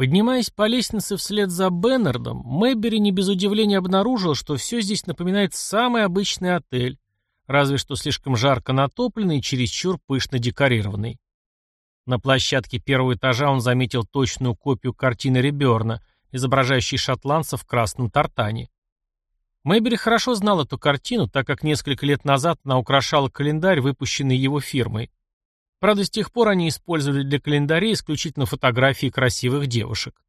Поднимаясь по лестнице вслед за Беннардом, Мэббери не без удивления обнаружил, что все здесь напоминает самый обычный отель, разве что слишком жарко натопленный и чересчур пышно декорированный. На площадке первого этажа он заметил точную копию картины Реберна, изображающей шотландцев в красном тартане. Мэйбери хорошо знал эту картину, так как несколько лет назад она украшала календарь, выпущенный его фирмой. Правда, с тех пор они использовали для календарей исключительно фотографии красивых девушек.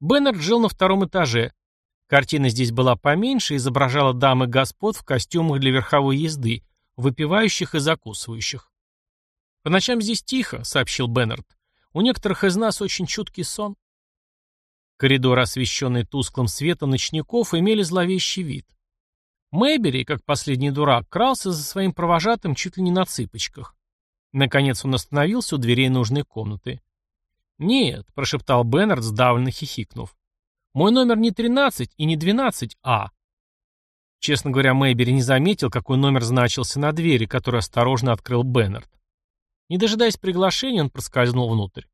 Беннард жил на втором этаже. Картина здесь была поменьше, изображала дам и господ в костюмах для верховой езды, выпивающих и закусывающих. «По ночам здесь тихо», — сообщил Беннард. «У некоторых из нас очень чуткий сон». Коридоры, освещенные тусклым светом ночников, имели зловещий вид. Мэйбери, как последний дурак, крался за своим провожатым чуть ли не на цыпочках. Наконец он остановился у дверей нужной комнаты. «Нет», — прошептал Беннард, сдавленно хихикнув. «Мой номер не 13 и не 12А». Честно говоря, Мэйбери не заметил, какой номер значился на двери, который осторожно открыл Беннард. Не дожидаясь приглашения, он проскользнул внутрь.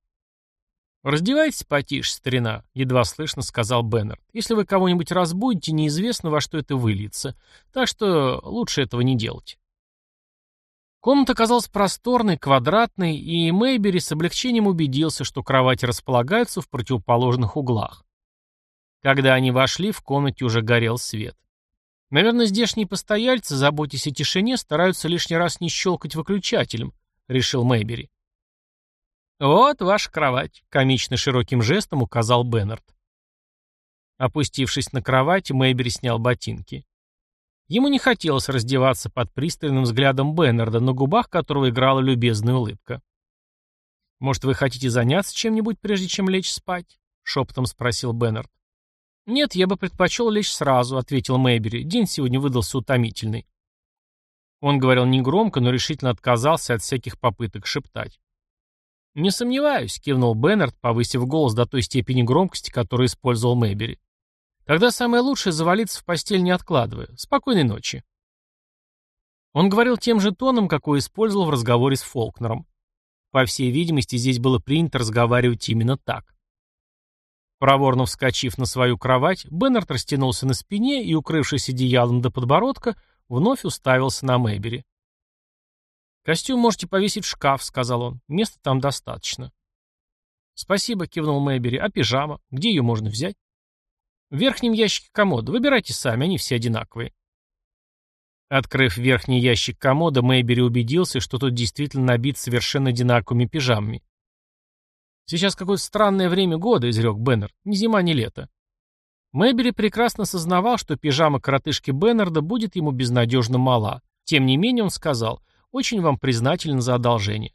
«Раздевайтесь потише, старина», — едва слышно сказал Беннард. «Если вы кого-нибудь разбудите, неизвестно, во что это выльется. Так что лучше этого не делать». Комната казалась просторной, квадратной, и Мэйбери с облегчением убедился, что кровати располагаются в противоположных углах. Когда они вошли, в комнате уже горел свет. Наверное, здешние постояльцы, заботясь о тишине, стараются лишний раз не щелкать выключателем, решил Мэйбери. «Вот ваша кровать», — комично широким жестом указал Беннард. Опустившись на кровать, Мэйбери снял ботинки. Ему не хотелось раздеваться под пристальным взглядом Беннарда, на губах которого играла любезная улыбка. «Может, вы хотите заняться чем-нибудь, прежде чем лечь спать?» — шепотом спросил Беннард. «Нет, я бы предпочел лечь сразу», — ответил Мэйбери. «День сегодня выдался утомительный». Он говорил негромко, но решительно отказался от всяких попыток шептать. «Не сомневаюсь», — кивнул Беннард, повысив голос до той степени громкости, которую использовал Мэйбери. Тогда самое лучшее завалиться в постель не откладывая. Спокойной ночи. Он говорил тем же тоном, какой использовал в разговоре с Фолкнером. По всей видимости, здесь было принято разговаривать именно так. Проворно вскочив на свою кровать, Беннард растянулся на спине и, укрывшись одеялом до подбородка, вновь уставился на Мэйбери. «Костюм можете повесить в шкаф», — сказал он. «Места там достаточно». «Спасибо», — кивнул Мэйбери. «А пижама? Где ее можно взять?» В верхнем ящике комода. Выбирайте сами, они все одинаковые. Открыв верхний ящик комода, Мэйбери убедился, что тот действительно набит совершенно одинаковыми пижамами. «Сейчас какое-то странное время года», — изрек Беннер. «Ни зима, ни лето». Мэйбери прекрасно сознавал, что пижама коротышки Беннарда будет ему безнадежно мала. Тем не менее он сказал, «Очень вам признателен за одолжение».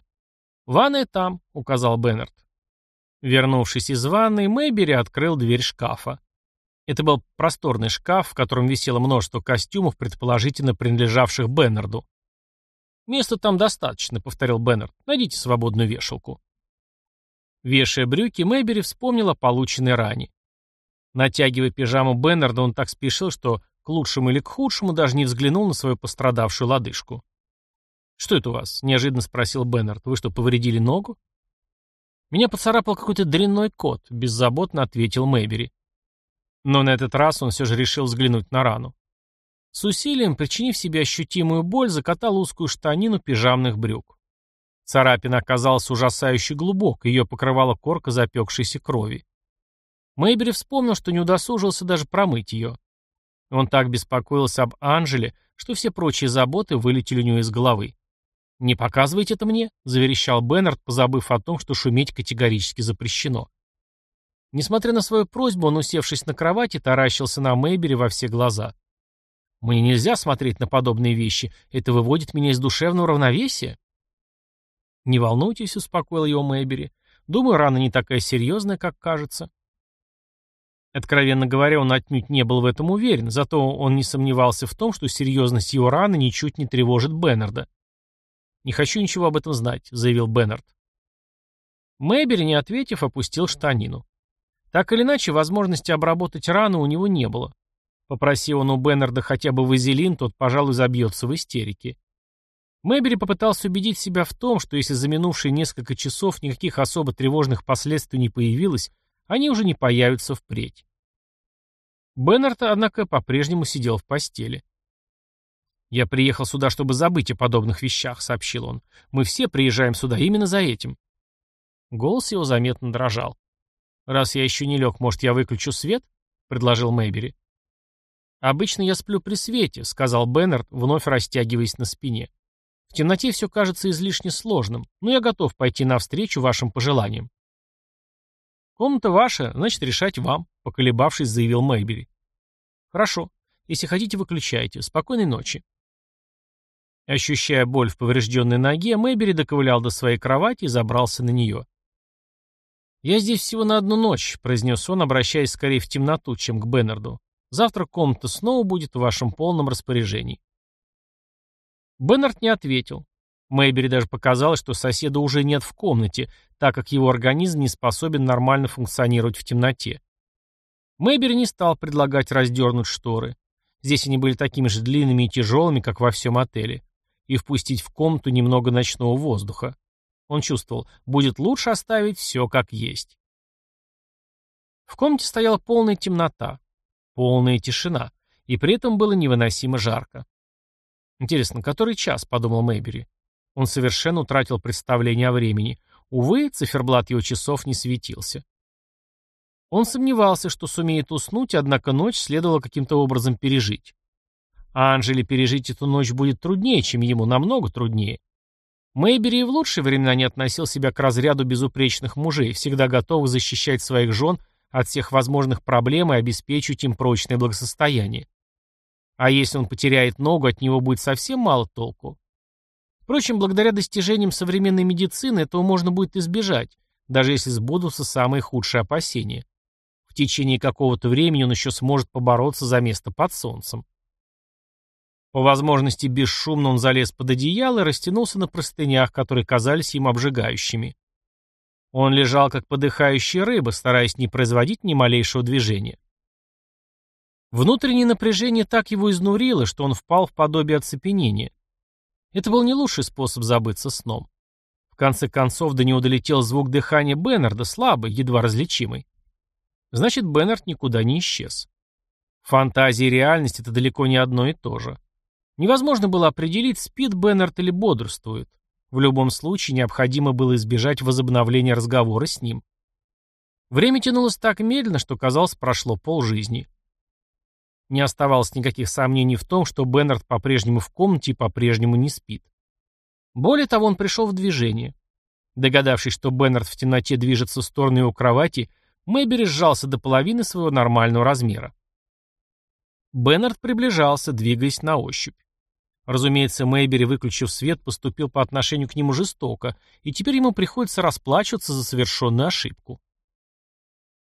«Ванная там», — указал Беннард. Вернувшись из ванной, Мэйбери открыл дверь шкафа. Это был просторный шкаф, в котором висело множество костюмов, предположительно принадлежавших Беннарду. «Места там достаточно», — повторил Беннард. «Найдите свободную вешалку». Вешая брюки, Мэйбери вспомнил о полученной. Натягивая пижаму Беннарда, он так спешил, что к лучшему или к худшему даже не взглянул на свою пострадавшую лодыжку. «Что это у вас?» — неожиданно спросил Беннард. «Вы что, повредили ногу?» «Меня поцарапал какой-то дрянной кот», — беззаботно ответил Мэйбери. Но на этот раз он все же решил взглянуть на рану. С усилием, причинив себе ощутимую боль, закатал узкую штанину пижамных брюк. Царапина оказалась ужасающе глубокой, ее покрывала корка запекшейся крови. Мэйбери вспомнил, что не удосужился даже промыть ее. Он так беспокоился об Анжеле, что все прочие заботы вылетели у него из головы. «Не показывайте это мне», — заверещал Беннард, позабыв о том, что шуметь категорически запрещено. Несмотря на свою просьбу, он, усевшись на кровати, таращился на Мэйбери во все глаза. «Мне нельзя смотреть на подобные вещи. Это выводит меня из душевного равновесия». «Не волнуйтесь», — успокоил его Мэйбери. «Думаю, рана не такая серьезная, как кажется». Откровенно говоря, он отнюдь не был в этом уверен, зато он не сомневался в том, что серьезность его раны ничуть не тревожит Беннарда. «Не хочу ничего об этом знать», — заявил Беннард. Мэйбери, не ответив, опустил штанину. Так или иначе, возможности обработать рану у него не было. Попроси он у Беннарда хотя бы вазелин, тот, пожалуй, забьется в истерике. Мэбери попытался убедить себя в том, что если за минувшие несколько часов никаких особо тревожных последствий не появилось, они уже не появятся впредь. Беннард, однако, по-прежнему сидел в постели. «Я приехал сюда, чтобы забыть о подобных вещах», — сообщил он. «Мы все приезжаем сюда именно за этим». Голос его заметно дрожал. «Раз я еще не лег, может, я выключу свет?» — предложил Мэйбери. «Обычно я сплю при свете», — сказал Беннард, вновь растягиваясь на спине. «В темноте все кажется излишне сложным, но я готов пойти навстречу вашим пожеланиям». «Комната ваша, значит, решать вам», — поколебавшись, заявил Мэйбери. «Хорошо. Если хотите, выключайте. Спокойной ночи». Ощущая боль в поврежденной ноге, Мэйбери доковылял до своей кровати и забрался на нее. «Я здесь всего на одну ночь», — произнес он, обращаясь скорее в темноту, чем к Беннарду. «Завтра комната снова будет в вашем полном распоряжении». Беннард не ответил. Мэйбери даже показалось, что соседа уже нет в комнате, так как его организм не способен нормально функционировать в темноте. Мэйбери не стал предлагать раздернуть шторы. Здесь они были такими же длинными и тяжелыми, как во всем отеле. И впустить в комнату немного ночного воздуха. Он чувствовал, будет лучше оставить все как есть. В комнате стояла полная темнота, полная тишина, и при этом было невыносимо жарко. «Интересно, который час?» — подумал Мэйбери. Он совершенно утратил представление о времени. Увы, циферблат его часов не светился. Он сомневался, что сумеет уснуть, однако ночь следовало каким-то образом пережить. А Анжеле пережить эту ночь будет труднее, чем ему, намного труднее. Мэйбери в лучшие времена не относил себя к разряду безупречных мужей, всегда готовых защищать своих жен от всех возможных проблем и обеспечивать им прочное благосостояние. А если он потеряет ногу, от него будет совсем мало толку. Впрочем, благодаря достижениям современной медицины этого можно будет избежать, даже если сбудутся самые худшие опасения. В течение какого-то времени он еще сможет побороться за место под солнцем. По возможности бесшумно он залез под одеяло и растянулся на простынях, которые казались им обжигающими. Он лежал как подыхающая рыба, стараясь не производить ни малейшего движения. Внутреннее напряжение так его изнурило, что он впал в подобие оцепенения. Это был не лучший способ забыться сном. В конце концов до него долетел звук дыхания Беннарда, слабый, едва различимый. Значит, Беннард никуда не исчез. Фантазия и реальность — это далеко не одно и то же. Невозможно было определить, спит Беннард или бодрствует. В любом случае необходимо было избежать возобновления разговора с ним. Время тянулось так медленно, что, казалось, прошло полжизни. Не оставалось никаких сомнений в том, что Беннард по-прежнему в комнате и по-прежнему не спит. Более того, он пришел в движение. Догадавшись, что Беннард в темноте движется в сторону его кровати, Мэйбери сжался до половины своего нормального размера. Беннард приближался, двигаясь на ощупь. Разумеется, Мэйбери, выключив свет, поступил по отношению к нему жестоко, и теперь ему приходится расплачиваться за совершенную ошибку.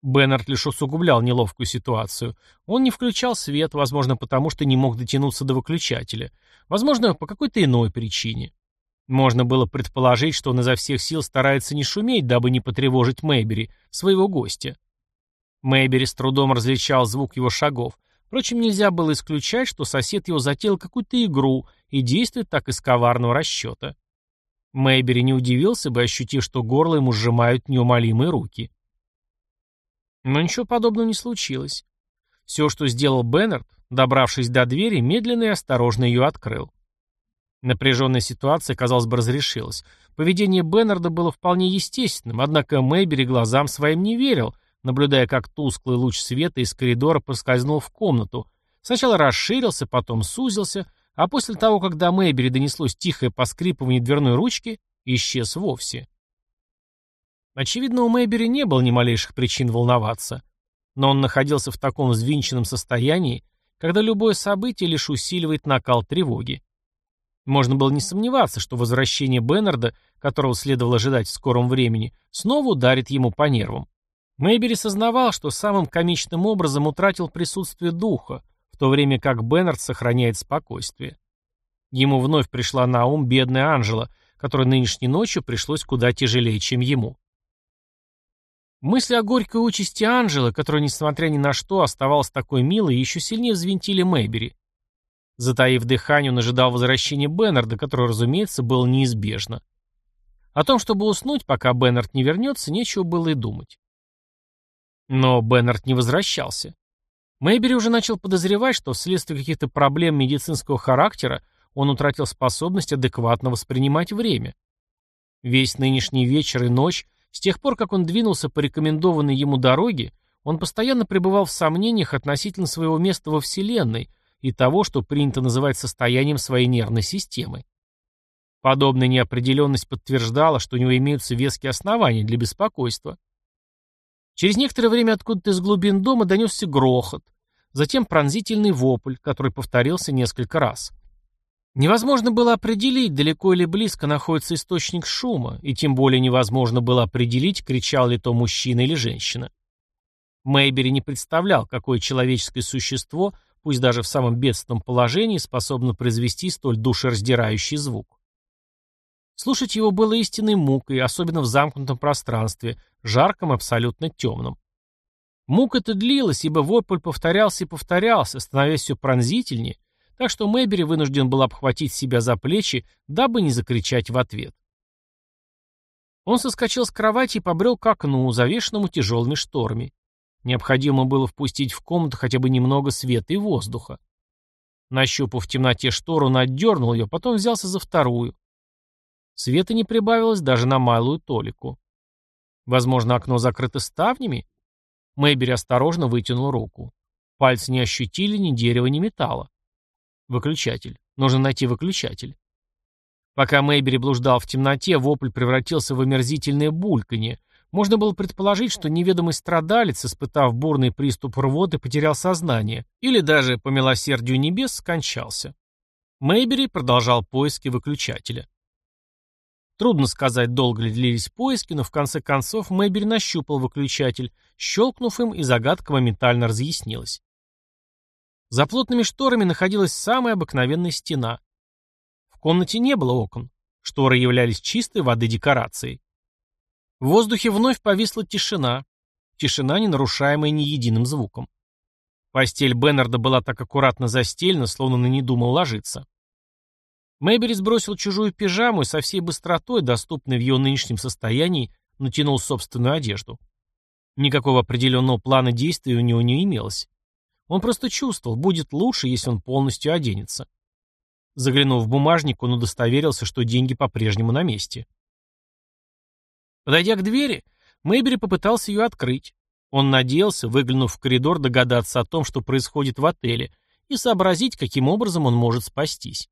Беннард лишь усугублял неловкую ситуацию. Он не включал свет, возможно, потому что не мог дотянуться до выключателя. Возможно, по какой-то иной причине. Можно было предположить, что он изо всех сил старается не шуметь, дабы не потревожить Мэйбери, своего гостя. Мэйбери с трудом различал звук его шагов, Впрочем, нельзя было исключать, что сосед его затеял какую-то игру и действует так из коварного расчета. Мэйбери не удивился бы, ощутив, что горло ему сжимают неумолимые руки. Но ничего подобного не случилось. Все, что сделал Беннард, добравшись до двери, медленно и осторожно ее открыл. Напряженная ситуация, казалось бы, разрешилась. Поведение Беннарда было вполне естественным, однако Мэйбери глазам своим не верил — наблюдая, как тусклый луч света из коридора проскользнул в комнату. Сначала расширился, потом сузился, а после того, как до Мэйбери донеслось тихое поскрипывание дверной ручки, исчез вовсе. Очевидно, у Мэйбери не было ни малейших причин волноваться. Но он находился в таком взвинченном состоянии, когда любое событие лишь усиливает накал тревоги. Можно было не сомневаться, что возвращение Беннарда, которого следовало ожидать в скором времени, снова ударит ему по нервам. Мэйбери сознавал, что самым комичным образом утратил присутствие духа, в то время как Беннард сохраняет спокойствие. Ему вновь пришла на ум бедная Анжела, которой нынешней ночью пришлось куда тяжелее, чем ему. Мысли о горькой участи Анжелы, которая, несмотря ни на что, оставалась такой милой, еще сильнее взвинтили Мэйбери. Затаив дыхание, он ожидал возвращения Беннарда, которое, разумеется, было неизбежно. О том, чтобы уснуть, пока Беннард не вернется, нечего было и думать. Но Беннард не возвращался. Мэйбери уже начал подозревать, что вследствие каких-то проблем медицинского характера он утратил способность адекватно воспринимать время. Весь нынешний вечер и ночь, с тех пор, как он двинулся по рекомендованной ему дороге, он постоянно пребывал в сомнениях относительно своего места во Вселенной и того, что принято называть состоянием своей нервной системы. Подобная неопределенность подтверждала, что у него имеются веские основания для беспокойства. Через некоторое время откуда-то из глубин дома донесся грохот, затем пронзительный вопль, который повторился несколько раз. Невозможно было определить, далеко или близко находится источник шума, и тем более невозможно было определить, кричал ли то мужчина или женщина. Мэйбери не представлял, какое человеческое существо, пусть даже в самом бедственном положении, способно произвести столь душераздирающий звук. Слушать его было истинной мукой, особенно в замкнутом пространстве, жарком абсолютно темном. Мука эта длилась, ибо вопль повторялся и повторялся, становясь все пронзительнее, так что Мэйбери вынужден был обхватить себя за плечи, дабы не закричать в ответ. Он соскочил с кровати и побрел к окну, завешенному тяжелыми шторами. Необходимо было впустить в комнату хотя бы немного света и воздуха. Нащупав в темноте штору, он отдернул ее, потом взялся за вторую. Света не прибавилось даже на малую толику. Возможно, окно закрыто ставнями? Мэйбери осторожно вытянул руку. Пальцы не ощутили ни дерева, ни металла. Выключатель. Нужно найти выключатель. Пока Мэйбери блуждал в темноте, вопль превратился в омерзительное бульканье. Можно было предположить, что неведомый страдалец, испытав бурный приступ рвоты, потерял сознание, или даже, по милосердию небес, скончался. Мэйбери продолжал поиски выключателя. Трудно сказать, долго ли длились поиски, но в конце концов Мэйбери нащупал выключатель, щелкнув им, и загадка моментально разъяснилась. За плотными шторами находилась самая обыкновенная стена. В комнате не было окон. Шторы являлись чистой воды декорацией. В воздухе вновь повисла тишина. Тишина, не нарушаемая ни единым звуком. Постель Беннарда была так аккуратно застелена, словно на не думал ложиться. Мэйбери сбросил чужую пижаму и со всей быстротой, доступной в ее нынешнем состоянии, натянул собственную одежду. Никакого определенного плана действий у него не имелось. Он просто чувствовал, будет лучше, если он полностью оденется. Заглянув в бумажник, он удостоверился, что деньги по-прежнему на месте. Подойдя к двери, Мэйбери попытался ее открыть. Он надеялся, выглянув в коридор, догадаться о том, что происходит в отеле, и сообразить, каким образом он может спастись.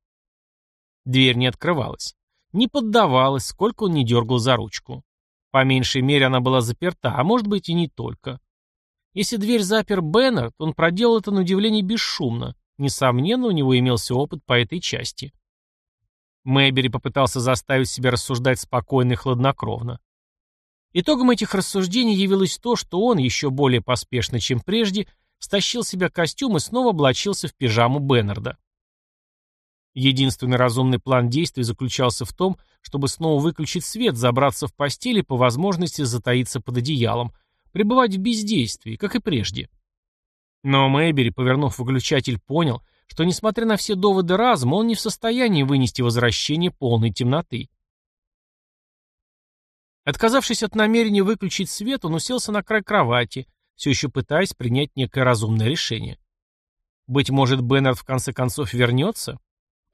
Дверь не открывалась. Не поддавалась, сколько он не дергал за ручку. По меньшей мере она была заперта, а может быть и не только. Если дверь запер Беннард, он проделал это на удивление бесшумно. Несомненно, у него имелся опыт по этой части. Мэйбери попытался заставить себя рассуждать спокойно и хладнокровно. Итогом этих рассуждений явилось то, что он, еще более поспешно, чем прежде, стащил себя костюм и снова облачился в пижаму Беннарда. Единственный разумный план действий заключался в том, чтобы снова выключить свет, забраться в постель и по возможности затаиться под одеялом, пребывать в бездействии, как и прежде. Но Мэйбери, повернув выключатель, понял, что, несмотря на все доводы разума, он не в состоянии вынести возвращение полной темноты. Отказавшись от намерения выключить свет, он уселся на край кровати, все еще пытаясь принять некое разумное решение. Быть может, Беннард в конце концов вернется?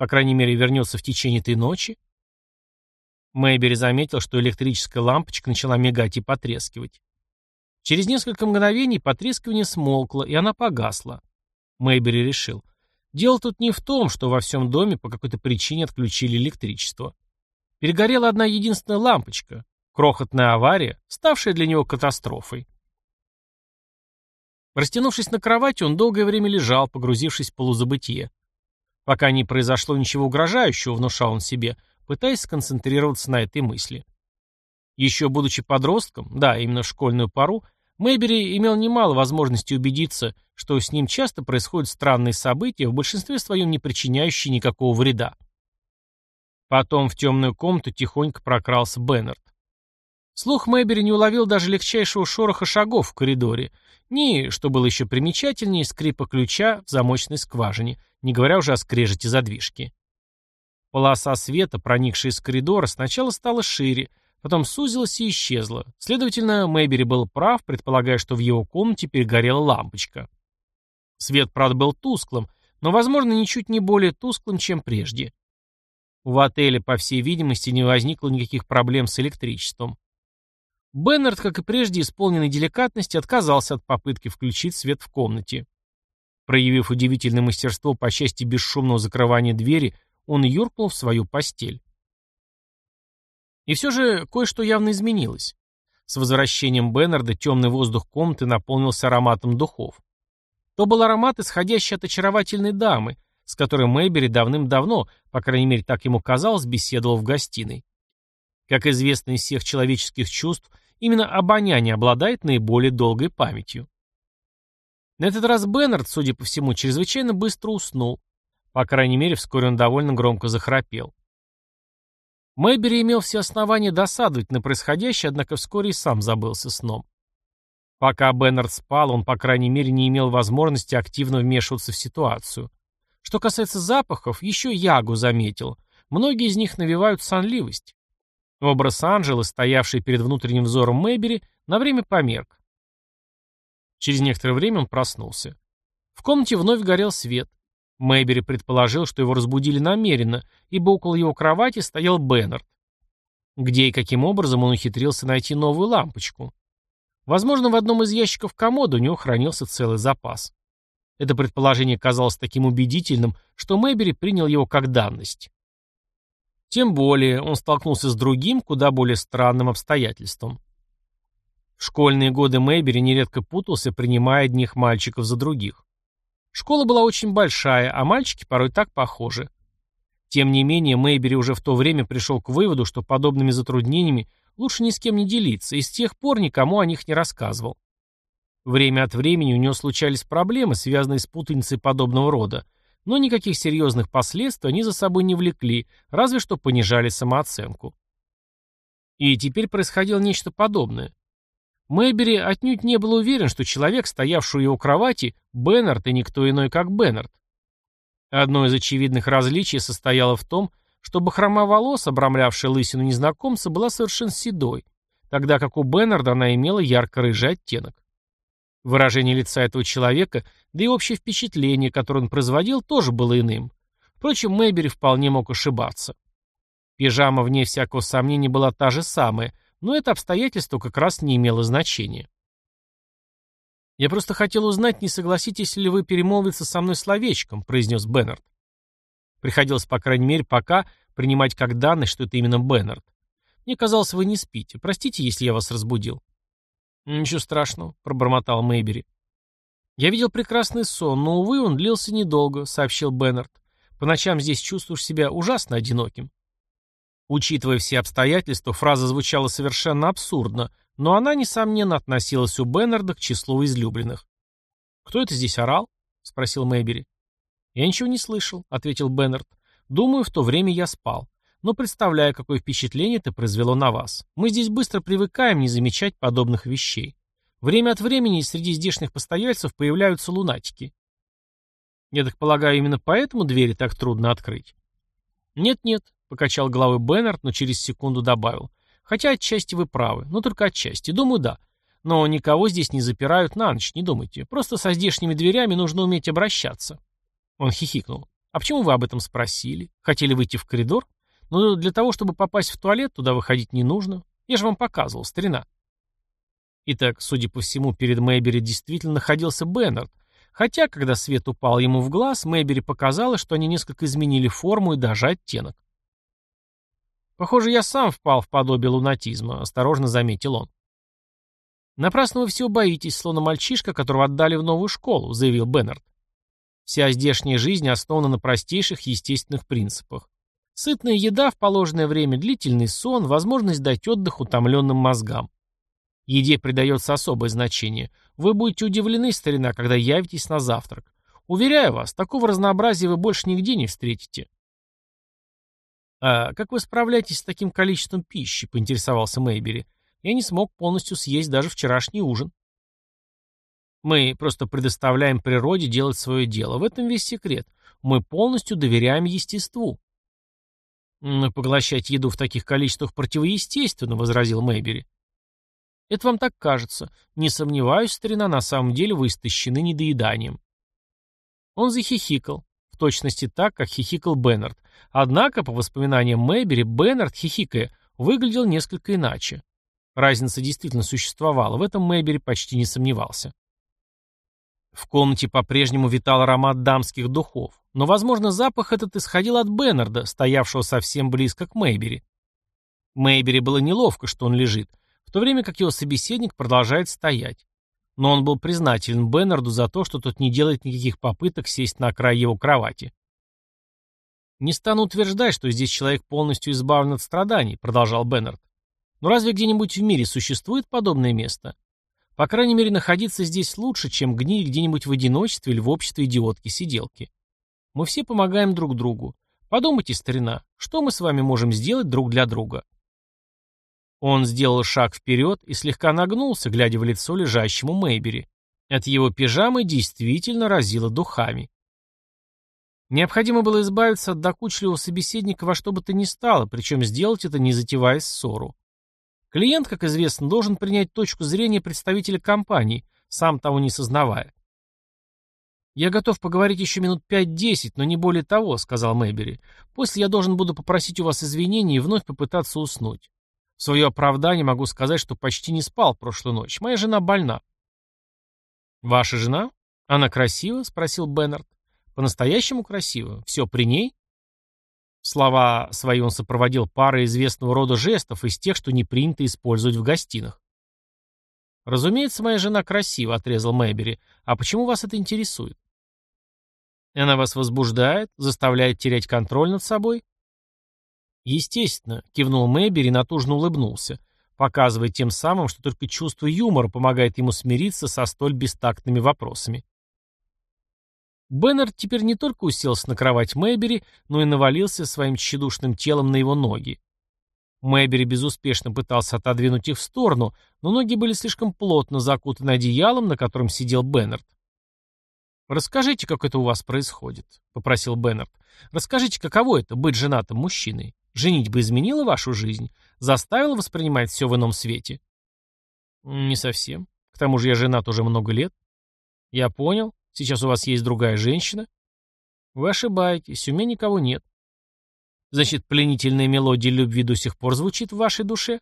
По крайней мере, вернется в течение этой ночи. Мэйбери заметил, что электрическая лампочка начала мигать и потрескивать. Через несколько мгновений потрескивание смолкло, и она погасла. Мэйбери решил. Дело тут не в том, что во всем доме по какой-то причине отключили электричество. Перегорела одна единственная лампочка. Крохотная авария, ставшая для него катастрофой. Растянувшись на кровати, он долгое время лежал, погрузившись в полузабытие. Пока не произошло ничего угрожающего, внушал он себе, пытаясь сконцентрироваться на этой мысли. Еще будучи подростком, да, именно в школьную пору, Мэйбери имел немало возможностей убедиться, что с ним часто происходят странные события, в большинстве своем не причиняющие никакого вреда. Потом в темную комнату тихонько прокрался Беннард. Слух Мэйбери не уловил даже легчайшего шороха шагов в коридоре, ни, что было еще примечательнее, скрипа ключа в замочной скважине, не говоря уже о скрежете задвижки. Полоса света, проникшая из коридора, сначала стала шире, Потом сузилась и исчезла. Следовательно, Мэйбери был прав, предполагая, что в его комнате перегорела лампочка. Свет, правда, был тусклым, но, возможно, ничуть не более тусклым, чем прежде. В отеле, по всей видимости, не возникло никаких проблем с электричеством. Беннард, как и прежде, исполненный деликатности, отказался от попытки включить свет в комнате. Проявив удивительное мастерство по части бесшумного закрывания двери, он юркнул в свою постель. И все же кое-что явно изменилось. С возвращением Беннарда темный воздух комнаты наполнился ароматом духов. То был аромат, исходящий от очаровательной дамы, с которой Мэйбери давным-давно, по крайней мере так ему казалось, беседовал в гостиной. Как известно из всех человеческих чувств, именно обоняние обладает наиболее долгой памятью. На этот раз Беннард, судя по всему, чрезвычайно быстро уснул. По крайней мере, вскоре он довольно громко захрапел. Мэйбери имел все основания досадовать на происходящее, однако вскоре и сам забылся сном. Пока Беннард спал, он, по крайней мере, не имел возможности активно вмешиваться в ситуацию. Что касается запахов, еще Ягу заметил. Многие из них навевают сонливость. Образ Анжелы, стоявший перед внутренним взором Мэйбери, на время померк. Через некоторое время он проснулся. В комнате вновь горел свет. Мэйбери предположил, что его разбудили намеренно, ибо около его кровати стоял Беннард. Где и каким образом он ухитрился найти новую лампочку? Возможно, в одном из ящиков комода у него хранился целый запас. Это предположение казалось таким убедительным, что Мэйбери принял его как данность. Тем более он столкнулся с другим, куда более странным обстоятельством. В школьные годы Мэйбери нередко путался, принимая одних мальчиков за других. Школа была очень большая, а мальчики порой так похожи. Тем не менее, Мэйбери уже в то время пришел к выводу, что подобными затруднениями лучше ни с кем не делиться, и с тех пор никому о них не рассказывал. Время от времени у него случались проблемы, связанные с путаницей подобного рода, но никаких серьезных последствий они за собой не влекли, разве что понижали самооценку. И теперь происходило нечто подобное. Мэйбери отнюдь не был уверен, что человек, стоявший у его кровати, Беннард и никто иной, как Беннард. Одно из очевидных различий состояло в том, что бахрома волос, обрамлявшая лысину незнакомца, была совершенно седой, тогда как у Беннарда она имела ярко-рыжий оттенок. Выражение лица этого человека, да и общее впечатление, которое он производил, тоже было иным. Впрочем, Мэйбери вполне мог ошибаться. Пижама, вне всякого сомнения, была та же самая, но это обстоятельство как раз не имело значения. «Я просто хотел узнать, не согласитесь ли вы перемолвиться со мной словечком», — произнес Беннард. Приходилось, по крайней мере, пока принимать как данность, что это именно Беннард. Мне казалось, вы не спите. Простите, если я вас разбудил. «Ничего страшного», — пробормотал Мэйбери. «Я видел прекрасный сон, но, увы, он длился недолго», — сообщил Беннард. «По ночам здесь чувствуешь себя ужасно одиноким». Учитывая все обстоятельства, фраза звучала совершенно абсурдно, но она, несомненно, относилась у Беннарда к числу излюбленных. «Кто это здесь орал?» — спросил Мэйбери. «Я ничего не слышал», — ответил Беннард. «Думаю, в то время я спал. Но представляю, какое впечатление это произвело на вас. Мы здесь быстро привыкаем не замечать подобных вещей. Время от времени среди здешних постояльцев появляются лунатики. Я так полагаю, именно поэтому двери так трудно открыть? Нет-нет, Покачал головой Беннард, но через секунду добавил. Хотя отчасти вы правы, но только отчасти. Думаю, да. Но никого здесь не запирают на ночь, не думайте. Просто со здешними дверями нужно уметь обращаться. Он хихикнул. А почему вы об этом спросили? Хотели выйти в коридор? Ну, для того, чтобы попасть в туалет, туда выходить не нужно. Я же вам показывал, старина. Итак, судя по всему, перед Мэйбери действительно находился Беннард, хотя, когда свет упал ему в глаз, Мэйбери показалось, что они несколько изменили форму и даже оттенок. Похоже, я сам впал в подобие лунатизма, осторожно заметил он. Напрасно вы всего боитесь, словно мальчишка, которого отдали в новую школу, заявил Беннард. Вся здешняя жизнь основана на простейших естественных принципах. Сытная еда в положенное время, длительный сон, возможность дать отдых утомленным мозгам. Еде придается особое значение. Вы будете удивлены, старина, когда явитесь на завтрак. Уверяю вас, такого разнообразия вы больше нигде не встретите. «А как вы справляетесь с таким количеством пищи?» — поинтересовался Мэйбери. «Я не смог полностью съесть даже вчерашний ужин». «Мы просто предоставляем природе делать свое дело. В этом весь секрет. Мы полностью доверяем естеству». «Но поглощать еду в таких количествах противоестественно», — возразил Мэйбери. «Это вам так кажется. Не сомневаюсь, старина, на самом деле вы истощены недоеданием». Он захихикал, в точности так, как хихикал Беннард. Однако, по воспоминаниям Мэйбери, Беннард, хихикая, выглядел несколько иначе. Разница действительно существовала, в этом Мэйбери почти не сомневался. В комнате по-прежнему витал аромат дамских духов, но, возможно, запах этот исходил от Беннарда, стоявшего совсем близко к Мэйбери. Мэйбери было неловко, что он лежит, в то время как его собеседник продолжает стоять. Но он был признателен Беннарду за то, что тот не делает никаких попыток сесть на край его кровати. «Не стану утверждать, что здесь человек полностью избавлен от страданий», — продолжал Беннард. «Но разве где-нибудь в мире существует подобное место? По крайней мере, находиться здесь лучше, чем гнить где-нибудь в одиночестве или в обществе идиотки-сиделки. Мы все помогаем друг другу. Подумайте, старина, что мы с вами можем сделать друг для друга?» Он сделал шаг вперед и слегка нагнулся, глядя в лицо лежащему Мэйбери. От его пижамы действительно разило духами. Необходимо было избавиться от докучливого собеседника во что бы то ни стало, причем сделать это, не затевая ссору. Клиент, как известно, должен принять точку зрения представителя компании, сам того не сознавая. «Я готов поговорить еще минут пять-десять, но не более того», — сказал Мэйбери. «После я должен буду попросить у вас извинений и вновь попытаться уснуть. В свое оправдание могу сказать, что почти не спал прошлую ночь. Моя жена больна». «Ваша жена? Она красива?» — спросил Беннард. «По-настоящему красива? Все при ней?» Слова свои он сопроводил парой известного рода жестов из тех, что не принято использовать в гостинах. «Разумеется, моя жена красива», — отрезал Мэйбери. «А почему вас это интересует?» «Она вас возбуждает, заставляет терять контроль над собой?» «Естественно», — кивнул Мэйбери и натужно улыбнулся, показывая тем самым, что только чувство юмора помогает ему смириться со столь бестактными вопросами. Беннер теперь не только уселся на кровать Мэйбери, но и навалился своим тщедушным телом на его ноги. Мэйбери безуспешно пытался отодвинуть их в сторону, но ноги были слишком плотно закутаны одеялом, на котором сидел Беннард. «Расскажите, как это у вас происходит», — попросил Беннард. «Расскажите, каково это — быть женатым мужчиной? Женитьба изменила вашу жизнь? Заставила воспринимать все в ином свете?» «Не совсем. К тому же я женат уже много лет». «Я понял. Сейчас у вас есть другая женщина? Вы ошибаетесь, у меня никого нет. Значит, пленительная мелодия любви до сих пор звучит в вашей душе?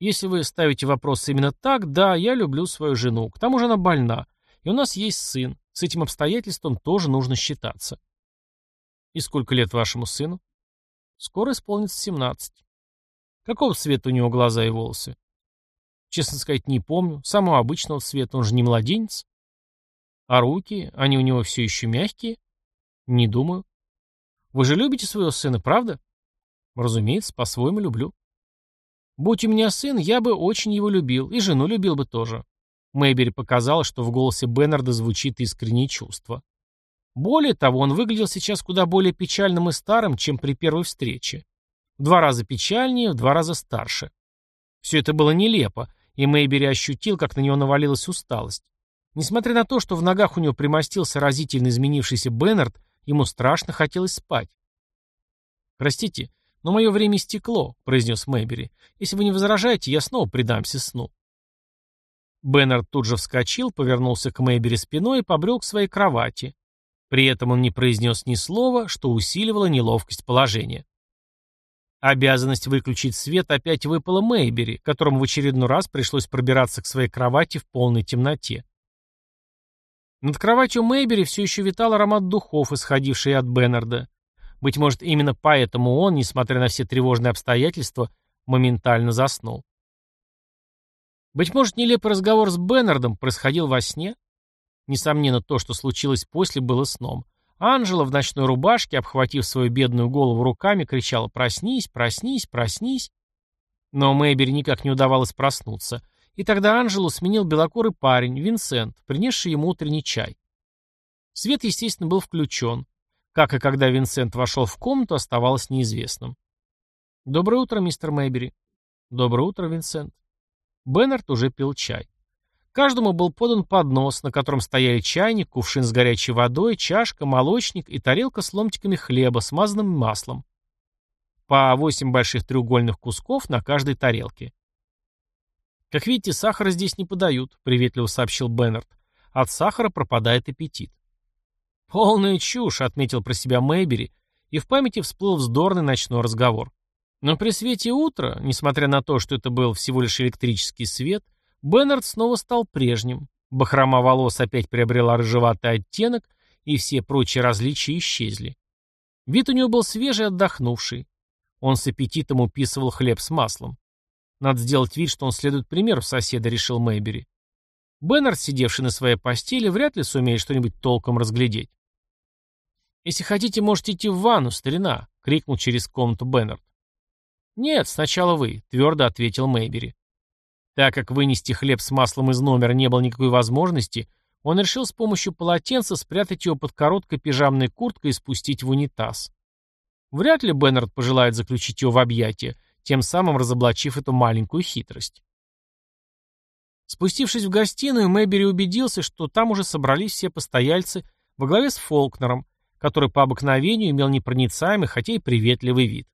Если вы ставите вопрос именно так, да, я люблю свою жену. К тому же она больна. И у нас есть сын. С этим обстоятельством тоже нужно считаться. И сколько лет вашему сыну? Скоро исполнится 17. Какого цвета у него глаза и волосы? Честно сказать, не помню. Самого обычного цвета, он же не младенец. А руки, они у него все еще мягкие? Не думаю. Вы же любите своего сына, правда? Разумеется, по-своему люблю. Будь у меня сын, я бы очень его любил, и жену любил бы тоже. Мэйбери показалось, что в голосе Беннарда звучит искреннее чувство. Более того, он выглядел сейчас куда более печальным и старым, чем при первой встрече. В два раза печальнее, в два раза старше. Все это было нелепо, и Мэйбери ощутил, как на него навалилась усталость. Несмотря на то, что в ногах у него примостился разительно изменившийся Беннард, ему страшно хотелось спать. «Простите, но мое время истекло», — произнес Мэйбери. «Если вы не возражаете, я снова предамся сну». Беннард тут же вскочил, повернулся к Мэйбери спиной и побрел к своей кровати. При этом он не произнес ни слова, что усиливало неловкость положения. Обязанность выключить свет опять выпала Мэйбери, которому в очередной раз пришлось пробираться к своей кровати в полной темноте. Над кроватью Мэйбери все еще витал аромат духов, исходивший от Беннарда. Быть может, именно поэтому он, несмотря на все тревожные обстоятельства, моментально заснул. Быть может, нелепый разговор с Беннардом происходил во сне? Несомненно, то, что случилось после, было сном. Анжела в ночной рубашке, обхватив свою бедную голову руками, кричала «Проснись, проснись, проснись!». Но Мэйбери никак не удавалось проснуться — и тогда Анжелу сменил белокурый парень, Винсент, принесший ему утренний чай. Свет, естественно, был включен. Как и когда Винсент вошел в комнату, оставалось неизвестным. «Доброе утро, мистер Мэйбери». «Доброе утро, Винсент». Беннард уже пил чай. Каждому был подан поднос, на котором стояли чайник, кувшин с горячей водой, чашка, молочник и тарелка с ломтиками хлеба, смазанным маслом. По восемь больших треугольных кусков на каждой тарелке. «Как видите, сахара здесь не подают», — приветливо сообщил Беннард. «От сахара пропадает аппетит». «Полная чушь», — отметил про себя Мэйбери, и в памяти всплыл вздорный ночной разговор. Но при свете утра, несмотря на то, что это был всего лишь электрический свет, Беннард снова стал прежним. Бахрома волос опять приобрела рыжеватый оттенок, и все прочие различия исчезли. Вид у него был свежий отдохнувший. Он с аппетитом уписывал хлеб с маслом. Надо сделать вид, что он следует примеру соседа, решил Мэйбери. Беннард, сидевший на своей постели, вряд ли сумеет что-нибудь толком разглядеть. «Если хотите, можете идти в ванну, старина!» — крикнул через комнату Беннард. «Нет, сначала вы», — твердо ответил Мэйбери. Так как вынести хлеб с маслом из номера не было никакой возможности, он решил с помощью полотенца спрятать его под короткой пижамной курткой и спустить в унитаз. Вряд ли Беннард пожелает заключить его в объятия, тем самым разоблачив эту маленькую хитрость. Спустившись в гостиную, Мэйбери убедился, что там уже собрались все постояльцы во главе с Фолкнером, который по обыкновению имел непроницаемый, хотя и приветливый вид.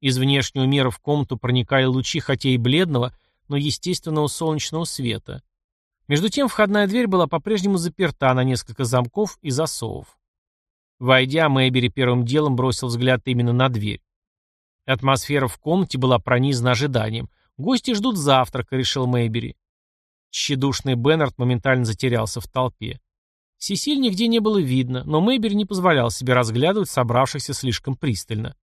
Из внешнего мира в комнату проникали лучи хотя и бледного, но естественного солнечного света. Между тем входная дверь была по-прежнему заперта на несколько замков и засовов. Войдя, Мэйбери первым делом бросил взгляд именно на дверь. Атмосфера в комнате была пронизана ожиданием. Гости ждут завтрака, решил Мэйбери. Тщедушный Беннард моментально затерялся в толпе. Сесиль нигде не было видно, но Мэйбери не позволял себе разглядывать собравшихся слишком пристально.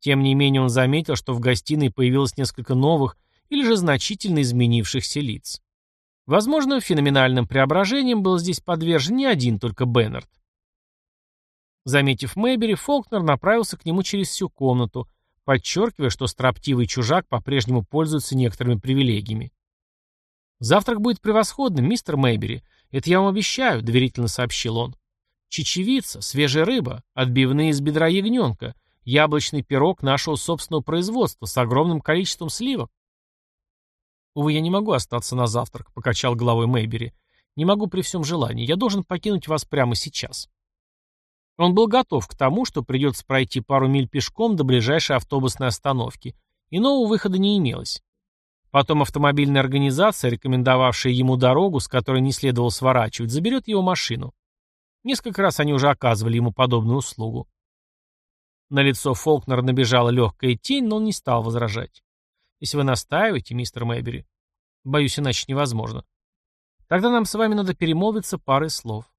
Тем не менее он заметил, что в гостиной появилось несколько новых или же значительно изменившихся лиц. Возможно, феноменальным преображением был здесь подвержен не один только Беннард. Заметив Мэйбери, Фолкнер направился к нему через всю комнату, подчеркивая, что строптивый чужак по-прежнему пользуется некоторыми привилегиями. «Завтрак будет превосходным, мистер Мэйбери. Это я вам обещаю», — доверительно сообщил он. «Чечевица, свежая рыба, отбивные из бедра ягненка, яблочный пирог нашего собственного производства с огромным количеством сливок. «Увы, я не могу остаться на завтрак», — покачал головой Мэйбери. «Не могу при всем желании. Я должен покинуть вас прямо сейчас». Он был готов к тому, что придется пройти пару миль пешком до ближайшей автобусной остановки. Иного выхода не имелось. Потом автомобильная организация, рекомендовавшая ему дорогу, с которой не следовало сворачивать, заберет его машину. Несколько раз они уже оказывали ему подобную услугу. На лицо Фолкнера набежала легкая тень, но он не стал возражать. «Если вы настаиваете, мистер Мэйбери, боюсь, иначе невозможно. Тогда нам с вами надо перемолвиться парой слов».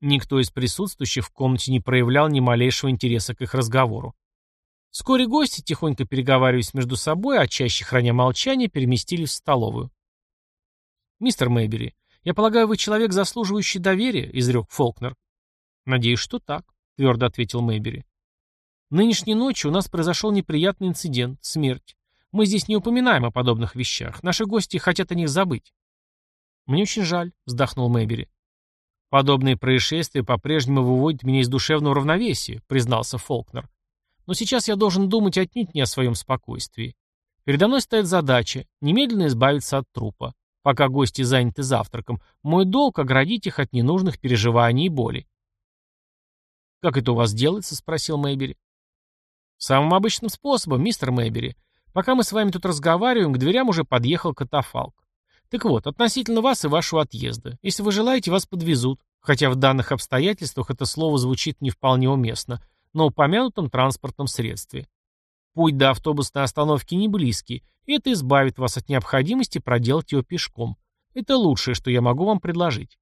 Никто из присутствующих в комнате не проявлял ни малейшего интереса к их разговору. Вскоре гости, тихонько переговариваясь между собой, а чаще храня молчание, переместились в столовую. «Мистер Мэйбери, я полагаю, вы человек, заслуживающий доверия», — изрек Фолкнер. «Надеюсь, что так», — твердо ответил Мэйбери. Нынешней ночью у нас произошел неприятный инцидент, смерть. Мы здесь не упоминаем о подобных вещах. Наши гости хотят о них забыть. Мне очень жаль, вздохнул Мэйбери. Подобные происшествия по-прежнему выводят меня из душевного равновесия, признался Фолкнер. Но сейчас я должен думать отнюдь не о своем спокойствии. Передо мной стоит задача немедленно избавиться от трупа. Пока гости заняты завтраком, мой долг — оградить их от ненужных переживаний и боли. «Как это у вас делается?» — спросил Мэйбери. Самым обычным способом, мистер Мэйбери. Пока мы с вами тут разговариваем, к дверям уже подъехал катафалк. Так вот, относительно вас и вашего отъезда. Если вы желаете, вас подвезут. Хотя в данных обстоятельствах это слово звучит не вполне уместно, но упомянутом транспортном средстве. Путь до автобусной остановки не близкий, и это избавит вас от необходимости проделать его пешком. Это лучшее, что я могу вам предложить.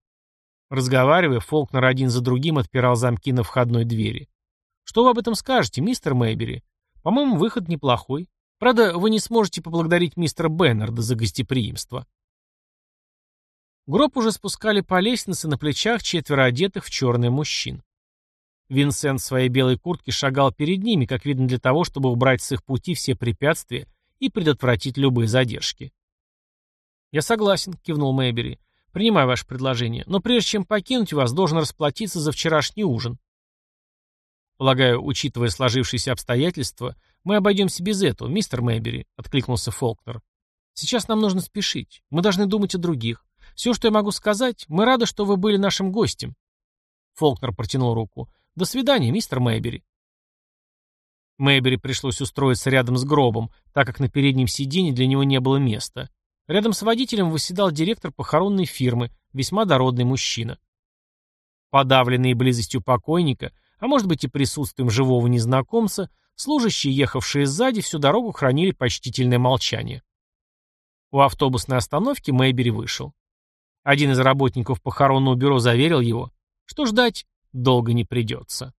Разговаривая, Фолкнер один за другим отпирал замки на входной двери. Что вы об этом скажете, мистер Мэйбери? По-моему, выход неплохой. Правда, вы не сможете поблагодарить мистера Беннарда за гостеприимство. Гроб уже спускали по лестнице на плечах четверо одетых в черный мужчин. Винсент в своей белой куртке шагал перед ними, как видно для того, чтобы убрать с их пути все препятствия и предотвратить любые задержки. «Я согласен», — кивнул Мэйбери. «Принимаю ваше предложение, но прежде чем покинуть вас, должен расплатиться за вчерашний ужин. «Полагаю, учитывая сложившиеся обстоятельства, мы обойдемся без этого, мистер Мэйбери», — откликнулся Фолкнер. «Сейчас нам нужно спешить. Мы должны думать о других. Все, что я могу сказать, мы рады, что вы были нашим гостем». Фолкнер протянул руку. «До свидания, мистер Мэйбери». Мэйбери пришлось устроиться рядом с гробом, так как на переднем сиденье для него не было места. Рядом с водителем восседал директор похоронной фирмы, весьма дородный мужчина. Подавленные близостью покойника, а может быть и присутствием живого незнакомца, служащие, ехавшие сзади, всю дорогу хранили почтительное молчание. У автобусной остановки Мэйбери вышел. Один из работников похоронного бюро заверил его, что ждать долго не придется.